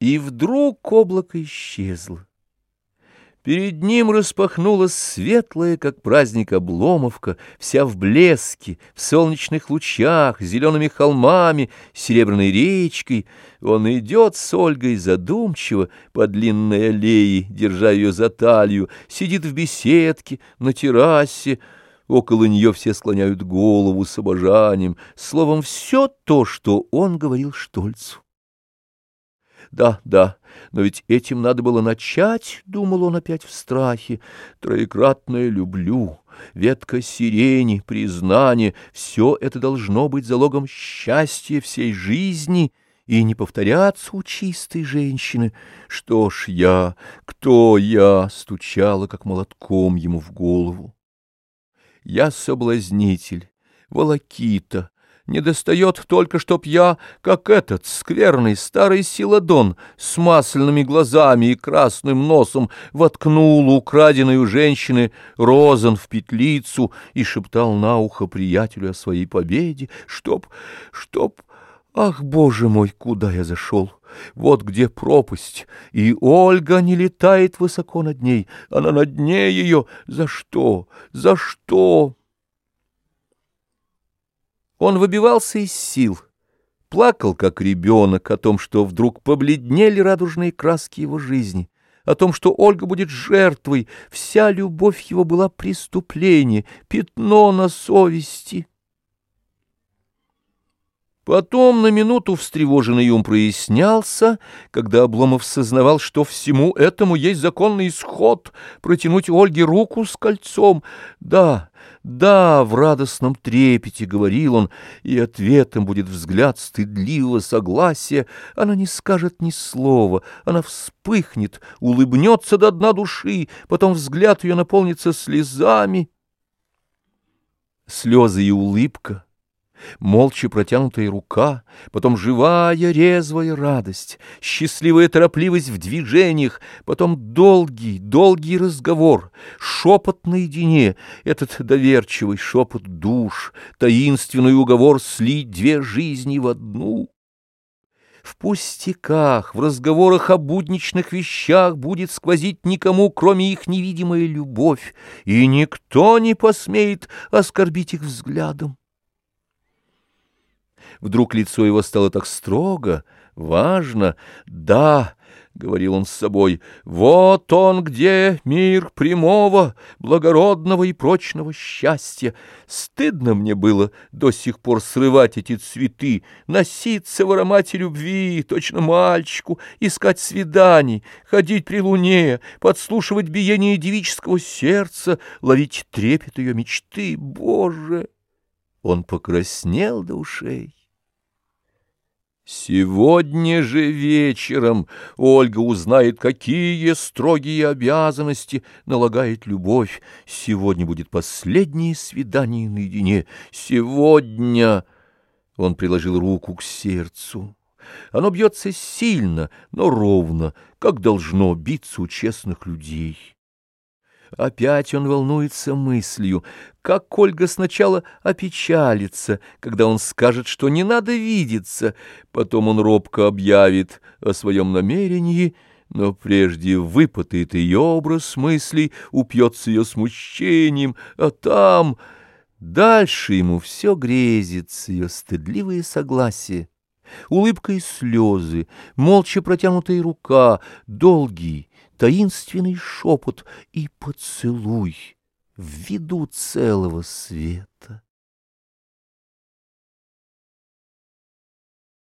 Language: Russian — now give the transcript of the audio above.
И вдруг облако исчезло. Перед ним распахнулась светлая, как праздник обломовка, вся в блеске, в солнечных лучах, зелеными холмами, серебряной речкой. Он идет с Ольгой задумчиво по длинной аллее, держа ее за талию, сидит в беседке, на террасе. Около нее все склоняют голову с обожанием, словом, все то, что он говорил Штольцу. Да, да, но ведь этим надо было начать, — думал он опять в страхе. Троекратное «люблю», ветка сирени, признание — все это должно быть залогом счастья всей жизни и не повторяться у чистой женщины. Что ж я, кто я, — стучала, как молотком ему в голову. Я соблазнитель, волокита, не достает только, чтоб я, как этот скверный старый силадон, с масляными глазами и красным носом воткнул украденную женщины розан в петлицу и шептал на ухо приятелю о своей победе, чтоб, чтоб... Ах, боже мой, куда я зашел! Вот где пропасть, и Ольга не летает высоко над ней, она над ней ее. За что? За что? Он выбивался из сил, плакал, как ребенок, о том, что вдруг побледнели радужные краски его жизни, о том, что Ольга будет жертвой, вся любовь его была преступление, пятно на совести. Потом на минуту встревоженный ум прояснялся, когда Обломов сознавал, что всему этому есть законный исход — протянуть Ольге руку с кольцом. Да, да, в радостном трепете, — говорил он, — и ответом будет взгляд стыдливого согласия. Она не скажет ни слова, она вспыхнет, улыбнется до дна души, потом взгляд ее наполнится слезами. Слезы и улыбка — молча протянутая рука, потом живая, резвая радость, счастливая торопливость в движениях, потом долгий, долгий разговор, шепот наедине, этот доверчивый шепот душ, таинственный уговор слить две жизни в одну. В пустяках, в разговорах о будничных вещах будет сквозить никому, кроме их невидимая любовь, и никто не посмеет оскорбить их взглядом. Вдруг лицо его стало так строго, важно. «Да», — говорил он с собой, — «вот он где мир прямого, благородного и прочного счастья. Стыдно мне было до сих пор срывать эти цветы, носиться в аромате любви, точно мальчику, искать свиданий, ходить при луне, подслушивать биение девического сердца, ловить трепет ее мечты. Боже!» Он покраснел до ушей. Сегодня же вечером Ольга узнает, какие строгие обязанности налагает любовь. Сегодня будет последнее свидание наедине. Сегодня... Он приложил руку к сердцу. Оно бьется сильно, но ровно, как должно биться у честных людей. Опять он волнуется мыслью, как Ольга сначала опечалится, когда он скажет, что не надо видеться, потом он робко объявит о своем намерении, но прежде выпытает ее образ мыслей, упьется ее смущением, а там... Дальше ему все грезится, ее стыдливые согласия, улыбка и слезы, молча протянутая рука, долгий, таинственный шепот и поцелуй в виду целого света.